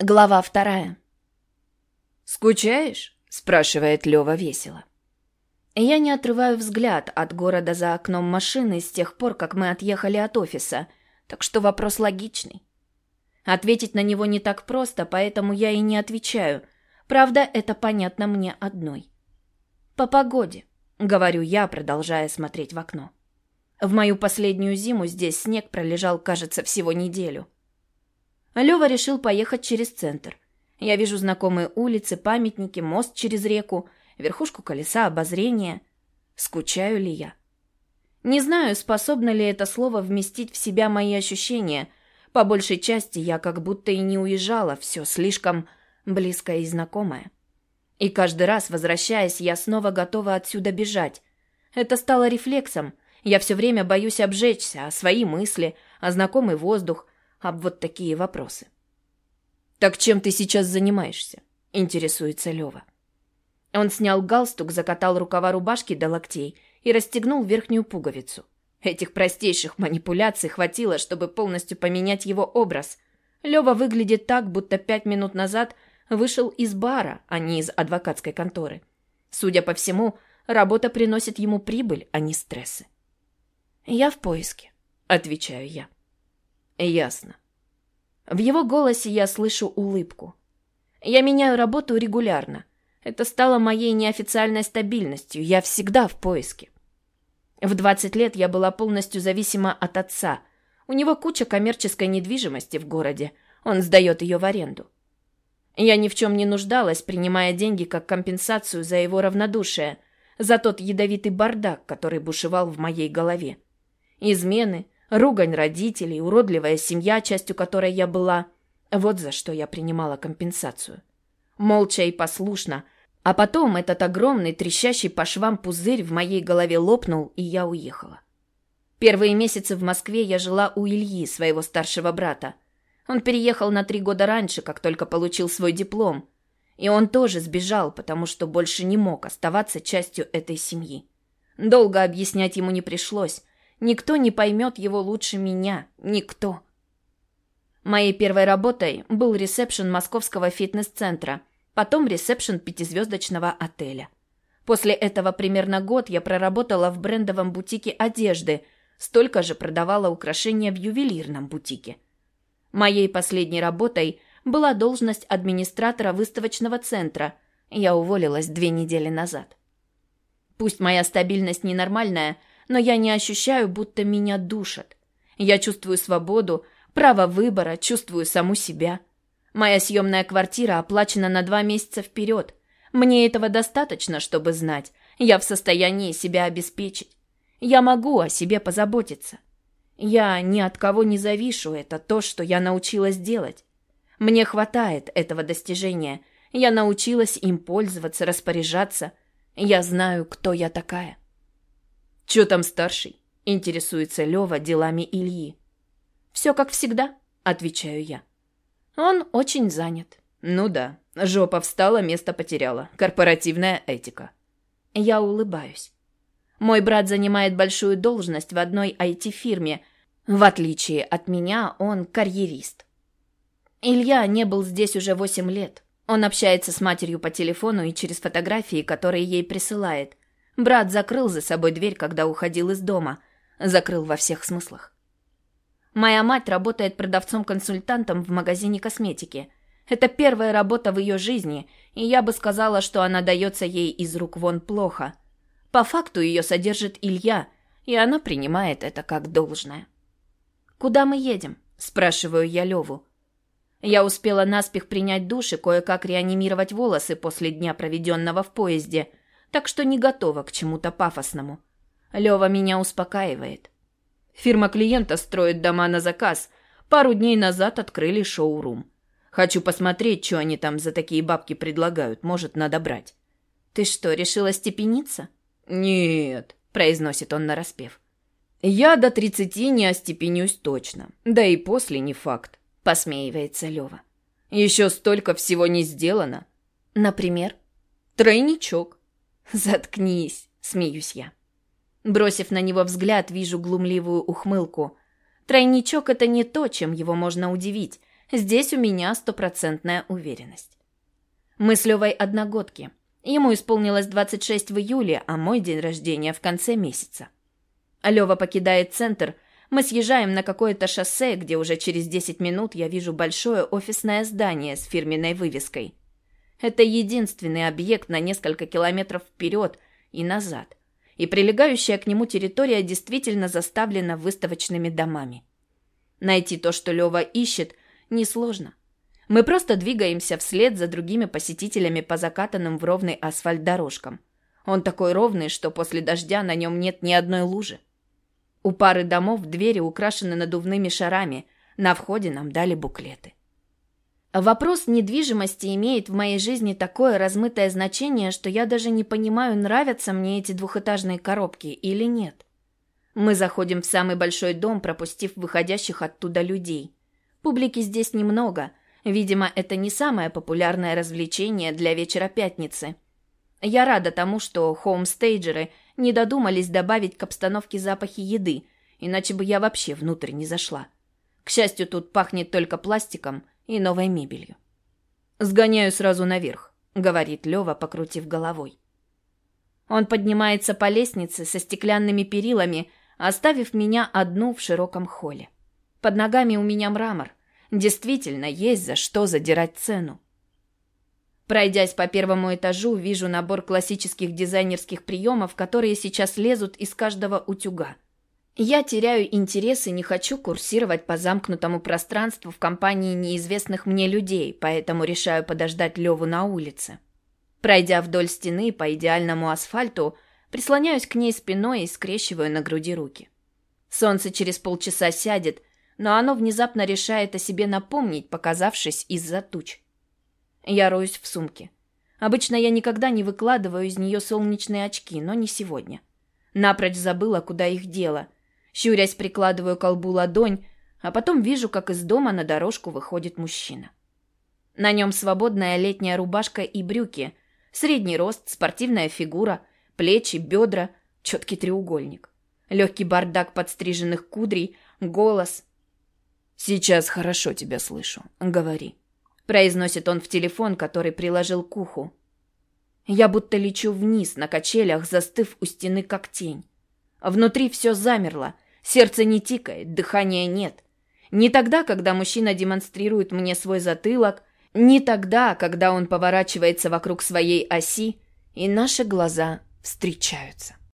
Глава вторая. «Скучаешь?» — спрашивает Лёва весело. Я не отрываю взгляд от города за окном машины с тех пор, как мы отъехали от офиса, так что вопрос логичный. Ответить на него не так просто, поэтому я и не отвечаю. Правда, это понятно мне одной. «По погоде», — говорю я, продолжая смотреть в окно. В мою последнюю зиму здесь снег пролежал, кажется, всего неделю. Лёва решил поехать через центр. Я вижу знакомые улицы, памятники, мост через реку, верхушку колеса обозрения. Скучаю ли я? Не знаю, способно ли это слово вместить в себя мои ощущения. По большей части я как будто и не уезжала, все слишком близкое и знакомое. И каждый раз, возвращаясь, я снова готова отсюда бежать. Это стало рефлексом. Я все время боюсь обжечься, а свои мысли, а знакомый воздух, об вот такие вопросы. «Так чем ты сейчас занимаешься?» – интересуется Лева. Он снял галстук, закатал рукава рубашки до локтей и расстегнул верхнюю пуговицу. Этих простейших манипуляций хватило, чтобы полностью поменять его образ. Лева выглядит так, будто пять минут назад вышел из бара, а не из адвокатской конторы. Судя по всему, работа приносит ему прибыль, а не стрессы. «Я в поиске», — отвечаю я. Ясно. В его голосе я слышу улыбку. Я меняю работу регулярно. Это стало моей неофициальной стабильностью. Я всегда в поиске. В 20 лет я была полностью зависима от отца. У него куча коммерческой недвижимости в городе. Он сдает ее в аренду. Я ни в чем не нуждалась, принимая деньги как компенсацию за его равнодушие, за тот ядовитый бардак, который бушевал в моей голове. Измены, Ругань родителей, уродливая семья, частью которой я была. Вот за что я принимала компенсацию. Молча и послушно. А потом этот огромный, трещащий по швам пузырь в моей голове лопнул, и я уехала. Первые месяцы в Москве я жила у Ильи, своего старшего брата. Он переехал на три года раньше, как только получил свой диплом. И он тоже сбежал, потому что больше не мог оставаться частью этой семьи. Долго объяснять ему не пришлось. Никто не поймет его лучше меня. Никто. Моей первой работой был ресепшн московского фитнес-центра, потом ресепшн пятизвездочного отеля. После этого примерно год я проработала в брендовом бутике одежды, столько же продавала украшения в ювелирном бутике. Моей последней работой была должность администратора выставочного центра. Я уволилась две недели назад. Пусть моя стабильность ненормальная, но я не ощущаю, будто меня душат. Я чувствую свободу, право выбора, чувствую саму себя. Моя съемная квартира оплачена на два месяца вперед. Мне этого достаточно, чтобы знать, я в состоянии себя обеспечить. Я могу о себе позаботиться. Я ни от кого не завишу, это то, что я научилась делать. Мне хватает этого достижения. Я научилась им пользоваться, распоряжаться. Я знаю, кто я такая. «Чё там старший?» – интересуется Лёва делами Ильи. «Все как всегда», – отвечаю я. «Он очень занят». «Ну да, жопа встала, место потеряла. Корпоративная этика». Я улыбаюсь. Мой брат занимает большую должность в одной IT-фирме. В отличие от меня, он карьерист. Илья не был здесь уже восемь лет. Он общается с матерью по телефону и через фотографии, которые ей присылает. Брат закрыл за собой дверь, когда уходил из дома. Закрыл во всех смыслах. Моя мать работает продавцом-консультантом в магазине косметики. Это первая работа в ее жизни, и я бы сказала, что она дается ей из рук вон плохо. По факту ее содержит Илья, и она принимает это как должное. «Куда мы едем?» – спрашиваю я Леву. Я успела наспех принять душ и кое-как реанимировать волосы после дня, проведенного в поезде – так что не готова к чему-то пафосному. Лева меня успокаивает. Фирма клиента строит дома на заказ. Пару дней назад открыли шоу-рум. Хочу посмотреть, что они там за такие бабки предлагают. Может, надо брать. Ты что, решила степениться? Нет, произносит он нараспев. Я до тридцати не остепенюсь точно. Да и после не факт, посмеивается Лева. Еще столько всего не сделано. Например? Тройничок. «Заткнись!» — смеюсь я. Бросив на него взгляд, вижу глумливую ухмылку. Тройничок — это не то, чем его можно удивить. здесь у меня стопроцентная уверенность. Мы с Левой одногодки. Ему исполнилось 26 в июле, а мой день рождения в конце месяца. Лева покидает центр, мы съезжаем на какое-то шоссе, где уже через 10 минут я вижу большое офисное здание с фирменной вывеской. Это единственный объект на несколько километров вперед и назад. И прилегающая к нему территория действительно заставлена выставочными домами. Найти то, что Лева ищет, несложно. Мы просто двигаемся вслед за другими посетителями по закатанным в ровный асфальт дорожкам. Он такой ровный, что после дождя на нем нет ни одной лужи. У пары домов двери украшены надувными шарами, на входе нам дали буклеты. Вопрос недвижимости имеет в моей жизни такое размытое значение, что я даже не понимаю, нравятся мне эти двухэтажные коробки или нет. Мы заходим в самый большой дом, пропустив выходящих оттуда людей. Публики здесь немного, Видимо, это не самое популярное развлечение для вечера пятницы. Я рада тому, что хоумстейджеры не додумались добавить к обстановке запахи еды, иначе бы я вообще внутрь не зашла. К счастью, тут пахнет только пластиком и новой мебелью. «Сгоняю сразу наверх», — говорит Лева, покрутив головой. Он поднимается по лестнице со стеклянными перилами, оставив меня одну в широком холле. Под ногами у меня мрамор, Действительно, есть за что задирать цену. Пройдясь по первому этажу, вижу набор классических дизайнерских приемов, которые сейчас лезут из каждого утюга. Я теряю интерес и не хочу курсировать по замкнутому пространству в компании неизвестных мне людей, поэтому решаю подождать Леву на улице. Пройдя вдоль стены по идеальному асфальту, прислоняюсь к ней спиной и скрещиваю на груди руки. Солнце через полчаса сядет, но оно внезапно решает о себе напомнить, показавшись из-за туч. Я роюсь в сумке. Обычно я никогда не выкладываю из нее солнечные очки, но не сегодня. Напрочь забыла, куда их дело. Щурясь, прикладываю колбу ладонь, а потом вижу, как из дома на дорожку выходит мужчина. На нем свободная летняя рубашка и брюки, средний рост, спортивная фигура, плечи, бедра, четкий треугольник. Легкий бардак подстриженных кудрей, голос, «Сейчас хорошо тебя слышу. Говори», — произносит он в телефон, который приложил к уху. Я будто лечу вниз на качелях, застыв у стены как тень. Внутри все замерло, сердце не тикает, дыхания нет. Не тогда, когда мужчина демонстрирует мне свой затылок, не тогда, когда он поворачивается вокруг своей оси, и наши глаза встречаются.